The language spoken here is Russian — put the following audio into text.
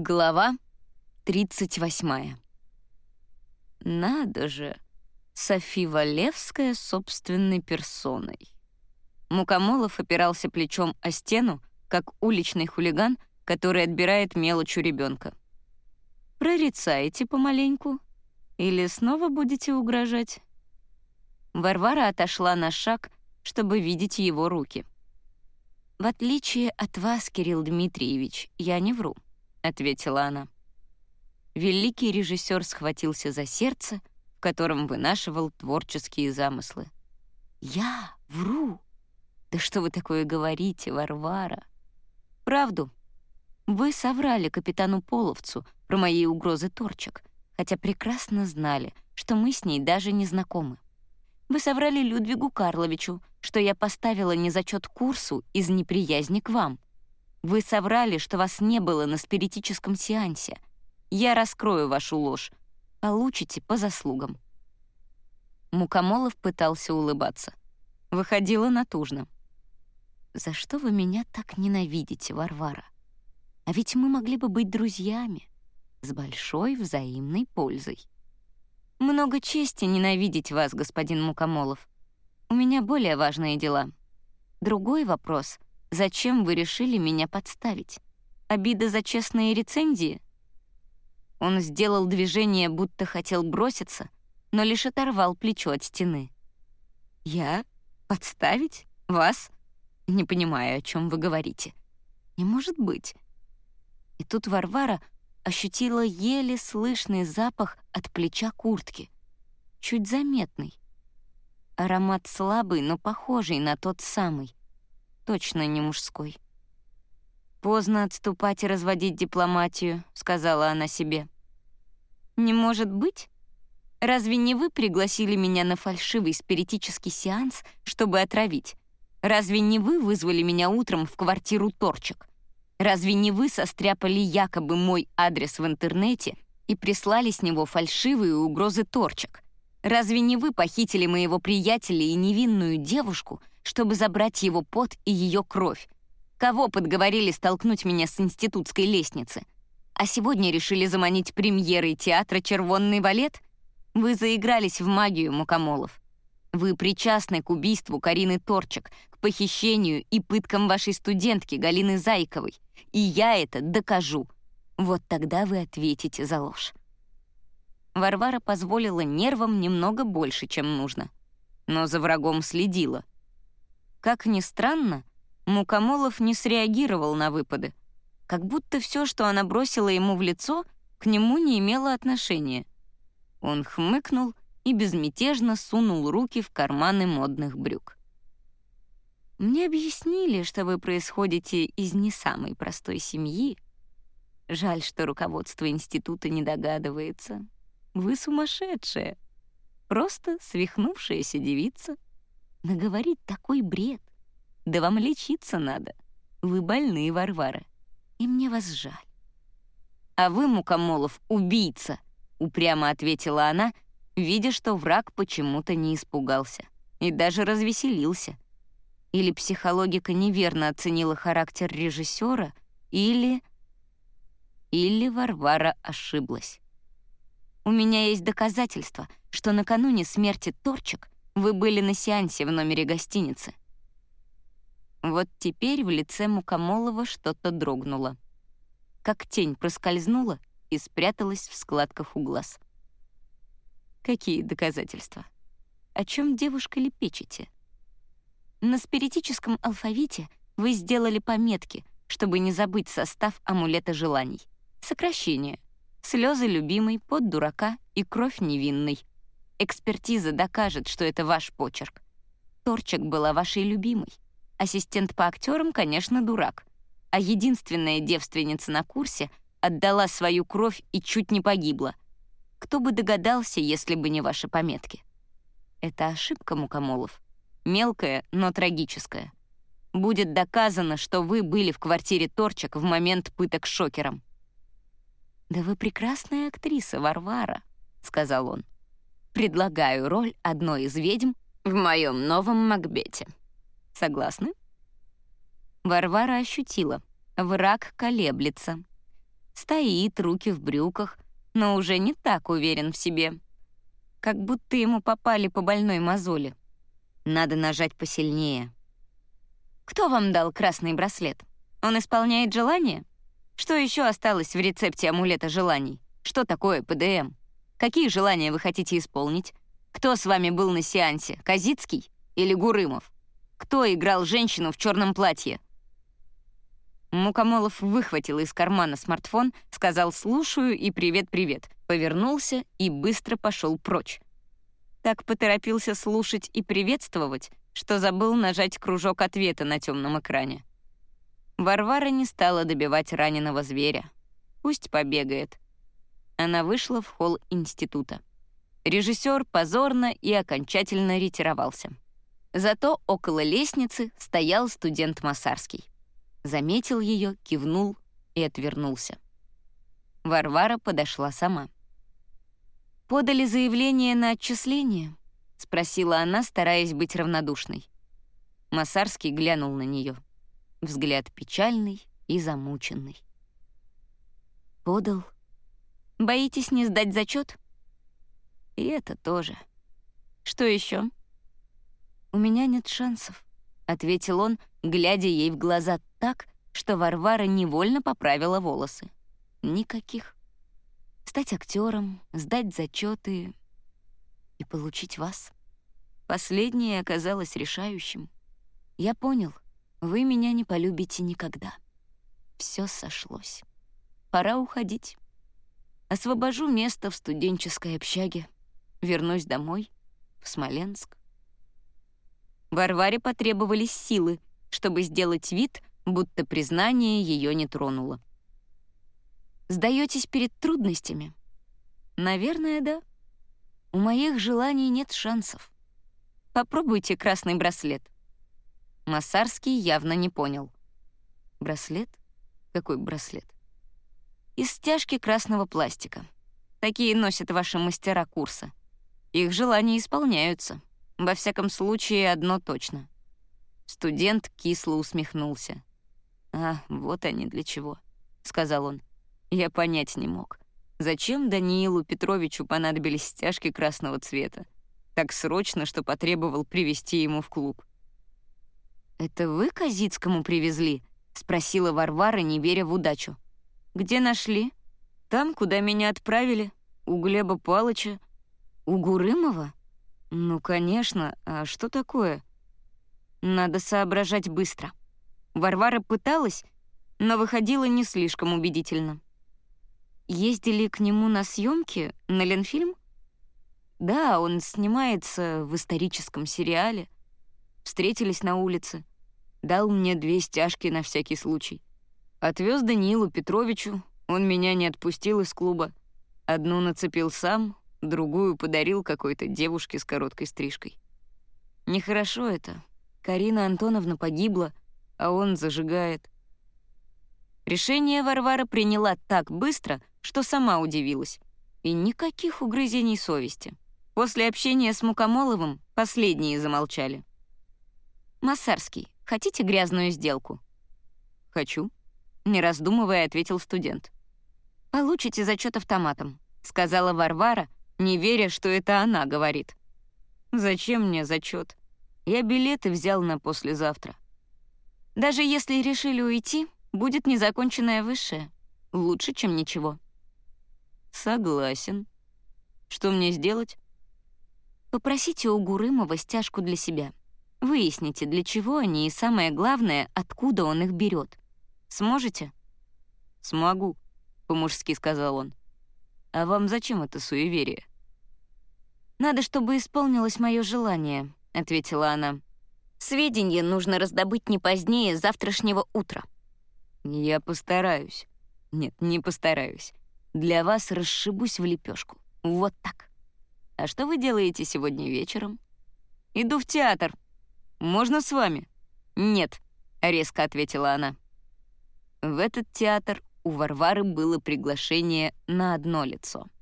Глава 38. Надо же, Софи Валевская собственной персоной. Мукомолов опирался плечом о стену, как уличный хулиган, который отбирает мелочь у ребенка. Прорицаете помаленьку? Или снова будете угрожать? Варвара отошла на шаг, чтобы видеть его руки. «В отличие от вас, Кирилл Дмитриевич, я не вру», — ответила она. Великий режиссер схватился за сердце, в котором вынашивал творческие замыслы. «Я вру? Да что вы такое говорите, Варвара?» «Правду. Вы соврали капитану Половцу про мои угрозы торчек, хотя прекрасно знали, что мы с ней даже не знакомы. Вы соврали Людвигу Карловичу, что я поставила незачет курсу из неприязни к вам. Вы соврали, что вас не было на спиритическом сеансе. Я раскрою вашу ложь. Получите по заслугам». Мукомолов пытался улыбаться. Выходило натужно. «За что вы меня так ненавидите, Варвара? А ведь мы могли бы быть друзьями, с большой взаимной пользой». «Много чести ненавидеть вас, господин Мукомолов. У меня более важные дела. Другой вопрос — зачем вы решили меня подставить? Обида за честные рецензии?» Он сделал движение, будто хотел броситься, но лишь оторвал плечо от стены. «Я? Подставить? Вас? Не понимаю, о чем вы говорите. Не может быть». И тут Варвара ощутила еле слышный запах от плеча куртки. Чуть заметный. Аромат слабый, но похожий на тот самый. Точно не мужской. «Поздно отступать и разводить дипломатию», — сказала она себе. «Не может быть? Разве не вы пригласили меня на фальшивый спиритический сеанс, чтобы отравить? Разве не вы вызвали меня утром в квартиру Торчик? Разве не вы состряпали якобы мой адрес в интернете и прислали с него фальшивые угрозы торчек? Разве не вы похитили моего приятеля и невинную девушку, чтобы забрать его пот и ее кровь? Кого подговорили столкнуть меня с институтской лестницы? А сегодня решили заманить премьерой театра «Червонный валет»? Вы заигрались в магию, Мукомолов. Вы причастны к убийству Карины Торчек, к похищению и пыткам вашей студентки Галины Зайковой. И я это докажу. Вот тогда вы ответите за ложь. Варвара позволила нервам немного больше, чем нужно. Но за врагом следила. Как ни странно, Мукомолов не среагировал на выпады. Как будто все, что она бросила ему в лицо, к нему не имело отношения. Он хмыкнул и безмятежно сунул руки в карманы модных брюк. Мне объяснили, что вы происходите из не самой простой семьи. Жаль, что руководство института не догадывается. Вы сумасшедшая. Просто свихнувшаяся девица. Наговорить такой бред. Да вам лечиться надо. Вы больны, Варвара. И мне вас жаль. А вы, Мукомолов, убийца, упрямо ответила она, видя, что враг почему-то не испугался и даже развеселился — или психологика неверно оценила характер режиссера, или... Или Варвара ошиблась. У меня есть доказательства, что накануне смерти Торчик вы были на сеансе в номере гостиницы. Вот теперь в лице Мукомолова что-то дрогнуло. Как тень проскользнула и спряталась в складках у глаз. Какие доказательства? О чем девушка лепечете? На спиритическом алфавите вы сделали пометки, чтобы не забыть состав амулета желаний. Сокращение. Слезы любимой, под дурака и кровь невинной. Экспертиза докажет, что это ваш почерк. Торчик была вашей любимой. Ассистент по актерам, конечно, дурак. А единственная девственница на курсе отдала свою кровь и чуть не погибла. Кто бы догадался, если бы не ваши пометки? Это ошибка, Мукомолов мелкое, но трагическое. Будет доказано, что вы были в квартире Торчак в момент пыток шокером. «Да вы прекрасная актриса, Варвара», — сказал он. «Предлагаю роль одной из ведьм в моем новом Макбете. Согласны?» Варвара ощутила. Враг колеблется. Стоит, руки в брюках, но уже не так уверен в себе. Как будто ему попали по больной мозоли. Надо нажать посильнее. «Кто вам дал красный браслет? Он исполняет желание? Что еще осталось в рецепте амулета желаний? Что такое ПДМ? Какие желания вы хотите исполнить? Кто с вами был на сеансе, Казицкий или Гурымов? Кто играл женщину в черном платье?» Мукомолов выхватил из кармана смартфон, сказал «слушаю» и «привет-привет», повернулся и быстро пошел прочь. Так поторопился слушать и приветствовать, что забыл нажать кружок ответа на темном экране. Варвара не стала добивать раненого зверя. Пусть побегает. Она вышла в холл института. Режиссер позорно и окончательно ретировался. Зато около лестницы стоял студент Масарский заметил ее, кивнул и отвернулся. Варвара подошла сама. «Подали заявление на отчисление?» — спросила она, стараясь быть равнодушной. Масарский глянул на нее. Взгляд печальный и замученный. «Подал. Боитесь не сдать зачет? «И это тоже. Что еще? «У меня нет шансов», — ответил он, глядя ей в глаза так, что Варвара невольно поправила волосы. Никаких. Стать актером, сдать зачеты и получить вас. Последнее оказалось решающим. Я понял, вы меня не полюбите никогда. Все сошлось. Пора уходить. Освобожу место в студенческой общаге. Вернусь домой, в Смоленск. Варваре потребовались силы, чтобы сделать вид, будто признание ее не тронуло. «Сдаетесь перед трудностями?» «Наверное, да. У моих желаний нет шансов. Попробуйте красный браслет». Массарский явно не понял. «Браслет? Какой браслет?» «Из стяжки красного пластика. Такие носят ваши мастера курса. Их желания исполняются. Во всяком случае, одно точно». Студент кисло усмехнулся. «А, вот они для чего», — сказал он. Я понять не мог. Зачем Даниилу Петровичу понадобились стяжки красного цвета? Так срочно, что потребовал привести ему в клуб. «Это вы Казицкому привезли?» — спросила Варвара, не веря в удачу. «Где нашли?» «Там, куда меня отправили. У Глеба Палыча». «У Гурымова?» «Ну, конечно. А что такое?» «Надо соображать быстро». Варвара пыталась, но выходила не слишком убедительно. Ездили к нему на съемки на Ленфильм? Да, он снимается в историческом сериале. Встретились на улице. Дал мне две стяжки на всякий случай. Отвез Даниилу Петровичу, он меня не отпустил из клуба. Одну нацепил сам, другую подарил какой-то девушке с короткой стрижкой. Нехорошо это. Карина Антоновна погибла — а он зажигает. Решение Варвара приняла так быстро, что сама удивилась. И никаких угрызений совести. После общения с Мукомоловым последние замолчали. «Массарский, хотите грязную сделку?» «Хочу», — не раздумывая, ответил студент. «Получите зачет автоматом», — сказала Варвара, не веря, что это она говорит. «Зачем мне зачет? Я билеты взял на послезавтра». Даже если решили уйти, будет незаконченное высшее. Лучше, чем ничего. Согласен. Что мне сделать? Попросите у Гурымова стяжку для себя. Выясните, для чего они и, самое главное, откуда он их берет. Сможете? Смогу, по-мужски сказал он. А вам зачем это суеверие? Надо, чтобы исполнилось мое желание, ответила она. Сведения нужно раздобыть не позднее завтрашнего утра. Я постараюсь. Нет, не постараюсь. Для вас расшибусь в лепешку. Вот так. А что вы делаете сегодня вечером? Иду в театр. Можно с вами? Нет, резко ответила она. В этот театр у Варвары было приглашение на одно лицо —